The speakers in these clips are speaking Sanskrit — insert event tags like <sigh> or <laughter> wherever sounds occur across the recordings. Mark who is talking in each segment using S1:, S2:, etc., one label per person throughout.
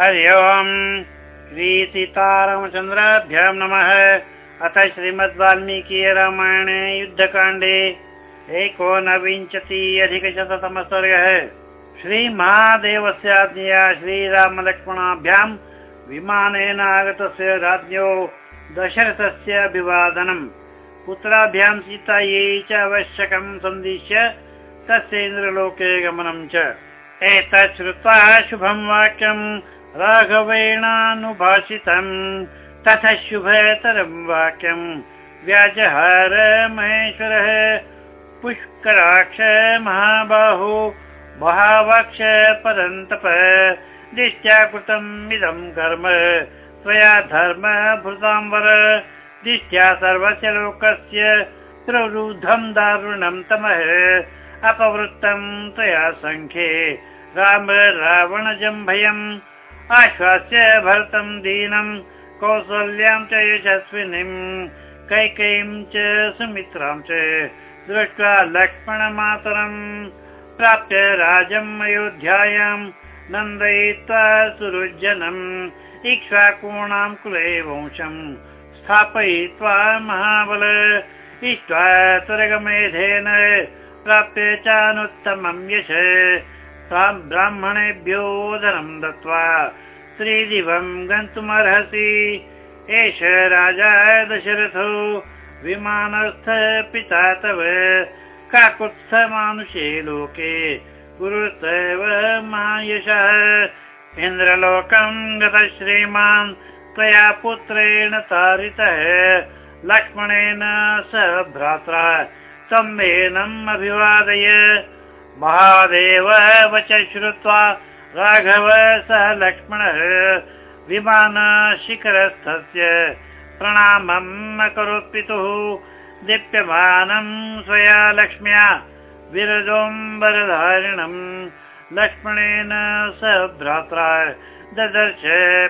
S1: हरि ओम् श्रीसीतारामचन्द्राभ्यां नमः। अथ श्रीमद् वाल्मीकि रामायणे युद्धकाण्डे एकोनविंशति अधिकशततमस्वर्गः श्रीमहादेवस्य आज्ञया श्रीरामलक्ष्मणाभ्यां विमानेन आगतस्य राज्ञो दशरथस्य अभिवादनम्। पुत्राभ्यां सीतायै च आवश्यकं सन्दिश्य तस्य इन्द्रलोके गमनं च। एतत् श्रुत्वा शुभं वाक्यं राघवेणानुभाषितम्। तथ शुभतरं वाक्यं व्याजहार महेश्वरः। पुष्कराक्ष महाबाहु। महावक्ष परन्तप दिष्ट्या कृतम् इदं कर्म। त्वया धर्म भृताम्बर दिष्ट्या सर्वस्य लोकस्य। प्रवृद्धं दारुणं तमः। अपवृत्तं त्वया सङ्ख्ये। राम रावणजं भयम् आश्वास्य भरतं दीनं कौसल्यां च यशस्विनीं कैकयीं च सुमित्रां च। दृष्ट्वा लक्ष्मणमातरम् प्राप्य राजम् अयोध्यायां नन्दयित्वा सुरुज्जनम् इक्ष्वाकूणां कुले वंशम् स्थापयित्वा महाबल। इष्ट्वा तुरगमेधेन प्राप्य चानुत्तमं यश ब्राह्मणेभ्यो धनं दत्त्वा त्रिदिवं गन्तुमर्हसि। एष राजा दशरथो विमानस्थ पिता तव काकुत्स्थ मानुषे लोके गुरुस्तव महायशः। इन्द्रलोकं गत श्रीमान् त्वया पुत्रेण तारितः लक्ष्मणेन सह भ्रात्रा सम्मेनम् अभिवादय महादेव वच श्रुत्वा राघव सह लक्ष्मणः विमानशिखरस्थस्य प्रणामम् अकरोत् पितुः। दीप्यमानम् स्वया लक्ष्म्या विरजोम्बरधारिणम् लक्ष्मणेन सह भ्रात्रा ददर्श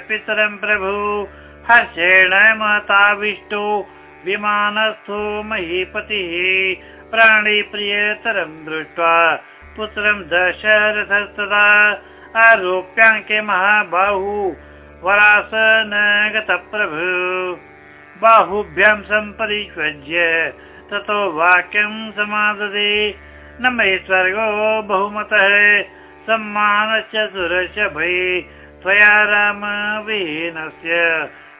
S1: पितरं प्रभु। हर्षेण महताविष्टो विमानस्थो महीपतिः। प्राणिप्रियतरं दृष्ट्वा पुत्रं दशरथस्तदा आरोप्याङ्के महाबाहु वरास न बाहुभ्यां सम्परिष्वज्य ततो वाक्यं समाददे। न मे स्वर्गो बहुमतः सम्मानश्च सुरस्य भये त्वया राम विहीनस्य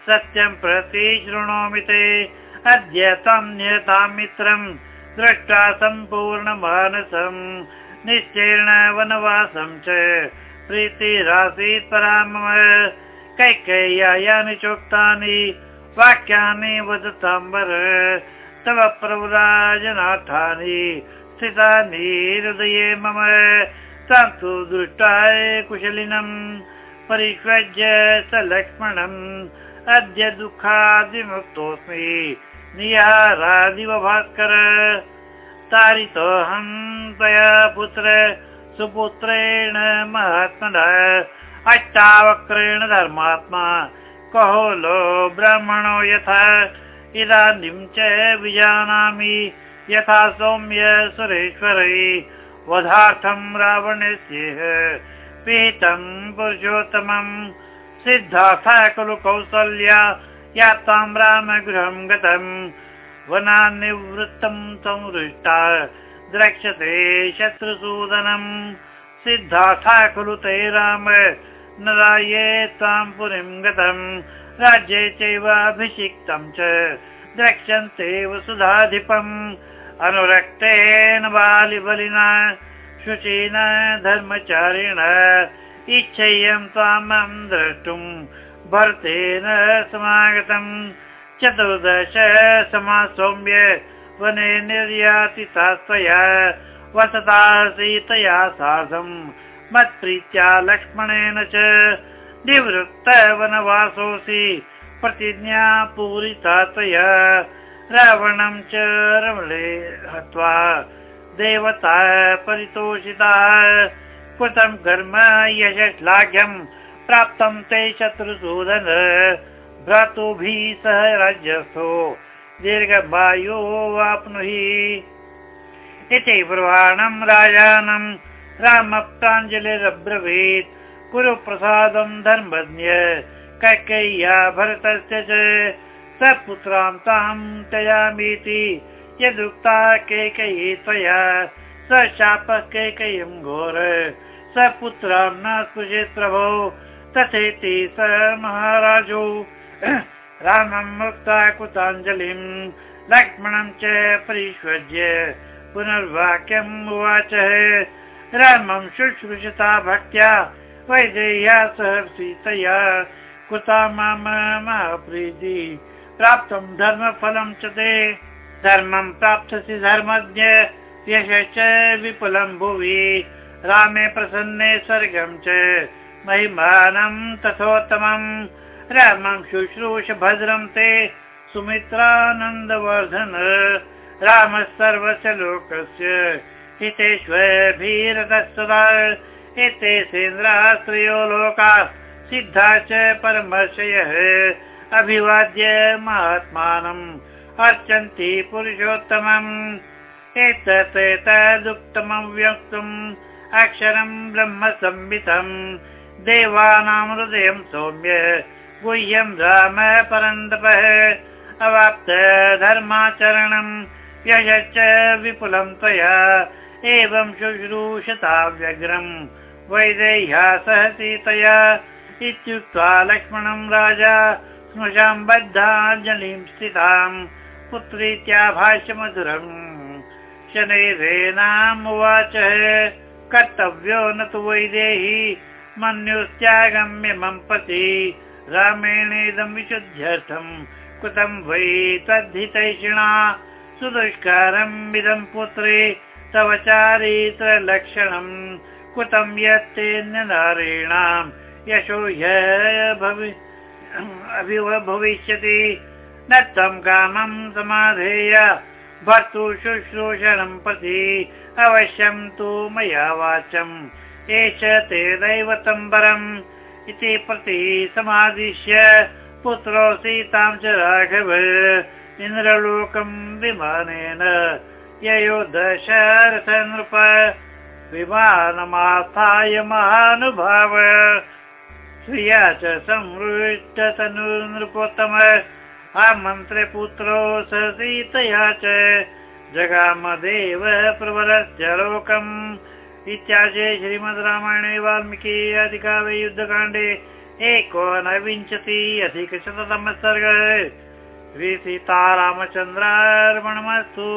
S1: सत्यं प्रति शृणोमि ते। अद्य तं नियतां मित्रम् दृष्ट्वा सम्पूर्णमानसम् निश्चेर्ण वनवासं च प्रीतिरासीत् परा मम कैकेय्यानि चोक्तानि वाक्यानि वदताम्बर तव प्रवराजनाथानि स्थितानि हृदये मम। तन्तु दृष्टा कुशलिनम् परिष्वज्य स लक्ष्मणम्। अद्य दुःखादिमुक्तोऽस्मि निहारादिव भास्कर तारितोऽहं त्वया पुत्र सुपुत्रेण महात्मना अष्टावक्रेण धर्मात्मा। कहोलो ब्राह्मणो यथा इदानीं च विजानामि। यथा सौम्य सुरेश्वरै वधार्थं रावणस्य पिहितं पुरुषोत्तमम् सिद्धार्था खलु कौसल्या यातां रामगृहं गतम् वनान्निवृत्तं संहृष्टा द्रक्ष्यते शत्रुसूदनम् सिद्धार्था खलु ते राम। न राये त्वां पुरीं गतम् राज्ये चैवाभिषिक्तं च। द्रक्ष्यन्ते वसुधाधिपम् अनुरक्तेन बालिबलिना। शुचीन धर्मचारिण। इच्छेयं त्वामं द्रष्टुम् भरतेन समागतम् चतुर्दश समासौम्य वने निर्यातिता त्वया वसता सीतया सार्धम् मत्प्रीत्या लक्ष्मणेन च निवृत्त वनवासोऽसि प्रतिज्ञा पूरिता त्वया रावणं च रमणे हत्वा। देवता परितोषिता कृतं कर्म यशश्लाघ्यम् प्राप्तं ते शत्रुसूदन भ्रातुभिः सह राज्यस्थो दीर्घवायो वाप्नुहि। इति ब्रुवाणं राजानं राम प्राञ्जलिरब्रवीत् कुरु प्रसादं धर्मज्ञ कैकेय्या भरतस्य च। स पुत्रां तां त्यजामीति। यदुक्ता कैकेयी त्वया। स शापः कैकेयं घोर। स न स्पृशेत् प्रभो तथेति स महाराजो <coughs> मुक्ता कृताञ्जलिं लक्ष्मणं च परिष्वज्य पुनर्वाक्यम् उवाच। रामं शुश्रूषता भक्त्या वैदेह्या सह सीतया कृता मम महाप्रीति प्राप्तं धर्मफलं च ते। धर्मं प्राप्स्यसि धर्मज्ञ यशश्च विपुलं भुवि। रामे प्रसन्ने स्वर्गं च महिमानं तथोत्तमम् रामं शुश्रूष भद्रं ते सुमित्रानन्दवर्धन रामः सर्वस्य लोकस्य हितेष्वभिरतः सदा एते लोका सिद्धा च परमर्शयः अभिवाद्य महात्मानम् अर्चन्ति पुरुषोत्तमम्। एतत् एतदुक्तमं व्यक्तुम् अक्षरं ब्रह्म संवितम् देवानां हृदयं सौम्य गुह्यं राम परन्दपः अवाप्त धर्माचरणम् यशश्च विपुलं त्वया एवं शुश्रूषता व्यग्रम् वैदेह्या सह सीतया इत्युक्त्वा लक्ष्मणं राजा स्मृशां बद्धाञ्जलिं स्थिताम् पुत्रीत्याभाष्य मधुरम् शनैरेणामुवाच कर्तव्यो न तु वैदेही मन्युस्त्यागम्य मम पति रामेणेदं विशुद्ध्यर्थम् कृतं वै तद्धितैषिणा। सुदुष्कारम् इदं पुत्रे तव चारित्रलक्षणम् कृतं यत्तेन नारीणाम् यशो भविष्यति। न तं कामं समाधेय भर्तु शुश्रूषणं प्रति अवश्यं तु मया वाचम् एष ते दैवतम्बरम् इति प्रति समादिश्य पुत्रो सीतां च राघव इन्द्रलोकं विमानेन ययो दशरथ नृप विमानमास्थाय महानुभाव श्रिया च संवृष्टतनु नृपोत्तम आमन्त्रपुत्रो स सीतया च। जगामदेव प्रबलस्य लोकम् इत्याशे श्रीमद् रामायणे वाल्मीकि अधिकारे युद्धकाण्डे एकोनविंशति अधिकशततमः सर्ग श्री सीतारामचन्द्रार्पणमस्तु